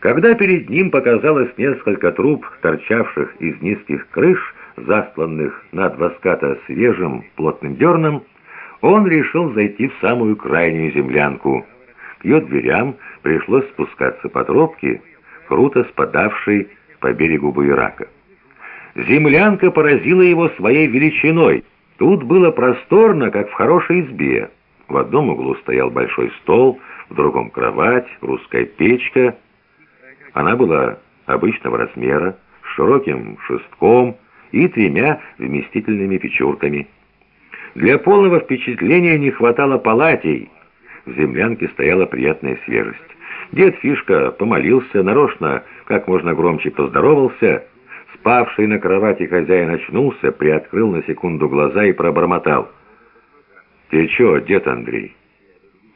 Когда перед ним показалось несколько труб, торчавших из низких крыш, застланных над воската свежим плотным дерном, он решил зайти в самую крайнюю землянку. К ее дверям пришлось спускаться по тропке, круто спадавшей по берегу буерака. Землянка поразила его своей величиной. Тут было просторно, как в хорошей избе. В одном углу стоял большой стол, в другом кровать, русская печка — она была обычного размера, с широким шестком и тремя вместительными печурками. Для полного впечатления не хватало палатей. В землянке стояла приятная свежесть. Дед Фишка помолился, нарочно, как можно громче поздоровался. Спавший на кровати хозяин очнулся, приоткрыл на секунду глаза и пробормотал. «Ты чё, дед Андрей?»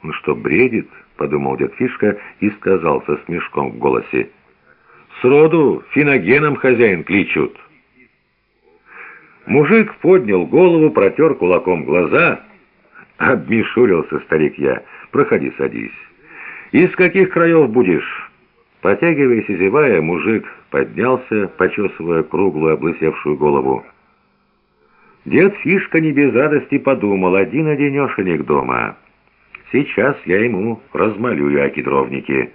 «Ну что, бредит?» — подумал дед Фишка и сказал со смешком в голосе. «Сроду финогеном хозяин кличут». Мужик поднял голову, протер кулаком глаза. «Обмешурился старик я. Проходи, садись. Из каких краев будешь?» Потягиваясь и зевая, мужик поднялся, почесывая круглую облысевшую голову. Дед Фишка не без радости подумал, один-одинешенек дома. Сейчас я ему размалюю о кедровнике.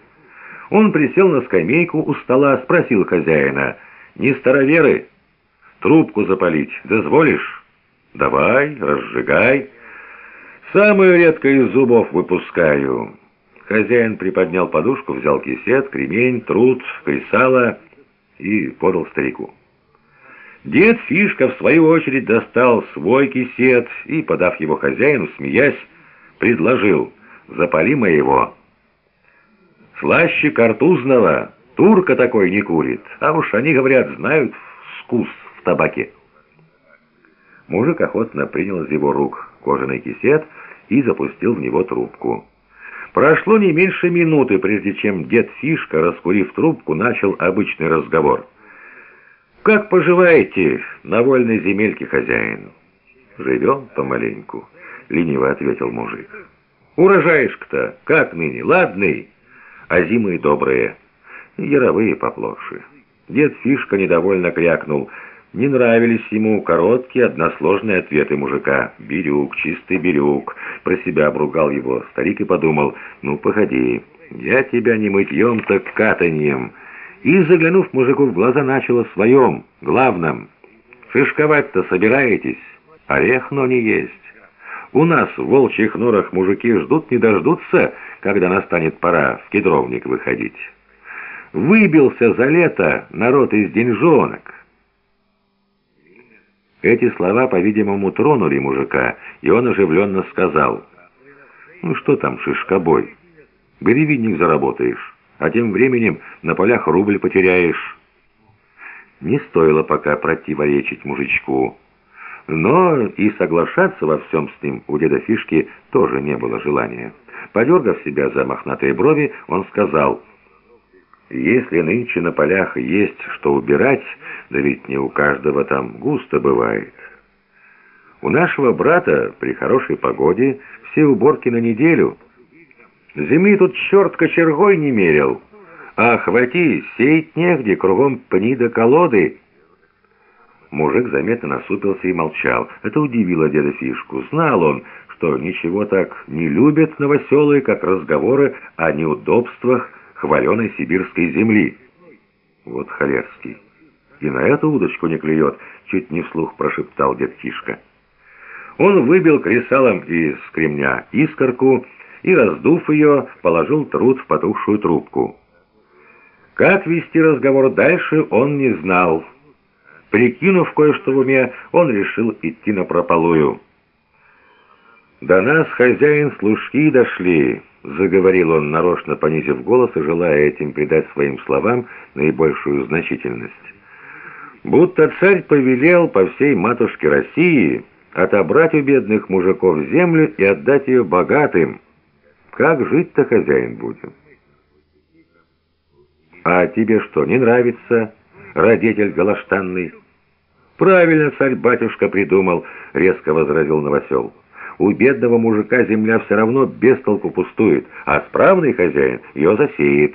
Он присел на скамейку у стола, спросил хозяина, «Не староверы? Трубку запалить дозволишь?» «Давай, разжигай. Самую редко из зубов выпускаю». Хозяин приподнял подушку, взял кисет, кремень, труд, кресало и подал старику. Дед Фишка, в свою очередь, достал свой кисет и, подав его хозяину, смеясь, предложил «Запали моего». «Слаще картузного, турка такой не курит, а уж они, говорят, знают вкус в табаке». Мужик охотно принял из его рук кожаный кисет и запустил в него трубку. Прошло не меньше минуты, прежде чем дед Фишка, раскурив трубку, начал обычный разговор. «Как поживаете на вольной земельке, хозяин?» «Живем помаленьку», — лениво ответил мужик. Урожаишка-то как ныне, ладный, а зимы добрые, яровые поплохши. Дед Фишка недовольно крякнул. Не нравились ему короткие, односложные ответы мужика. «Бирюк, чистый бирюк!» Про себя обругал его. Старик и подумал, «Ну, погоди, я тебя не мытьем, так катаньем». И, заглянув мужику в глаза, начал о своем, главном. «Шишковать-то собираетесь? Орех, но не есть». У нас в волчьих норах мужики ждут не дождутся, когда настанет пора в кедровник выходить. Выбился за лето народ из деньжонок. Эти слова, по-видимому, тронули мужика, и он оживленно сказал, «Ну что там, шишкобой, гривенник заработаешь, а тем временем на полях рубль потеряешь». Не стоило пока противоречить мужичку. Но и соглашаться во всем с ним у деда Фишки тоже не было желания. Подергав себя за мохнатые брови, он сказал, «Если нынче на полях есть что убирать, да ведь не у каждого там густо бывает. У нашего брата при хорошей погоде все уборки на неделю. Земли тут черт кочергой не мерил, а хвати, сеять негде, кругом пни до колоды». Мужик заметно насупился и молчал. Это удивило деда Фишку. Знал он, что ничего так не любят новоселые, как разговоры о неудобствах хваленой сибирской земли. Вот холерский. И на эту удочку не клюет, чуть не вслух прошептал дед Фишка. Он выбил кресалом из кремня искорку и, раздув ее, положил труд в потухшую трубку. Как вести разговор дальше, он не знал. Прикинув кое-что в уме, он решил идти на прополую. «До нас, хозяин, служки дошли», — заговорил он, нарочно понизив голос и желая этим придать своим словам наибольшую значительность. «Будто царь повелел по всей матушке России отобрать у бедных мужиков землю и отдать ее богатым. Как жить-то, хозяин, будем?» «А тебе что, не нравится?» родитель голоштанный. «Правильно царь-батюшка придумал», — резко возразил Новосел. «У бедного мужика земля все равно без толку пустует, а справный хозяин ее засеет».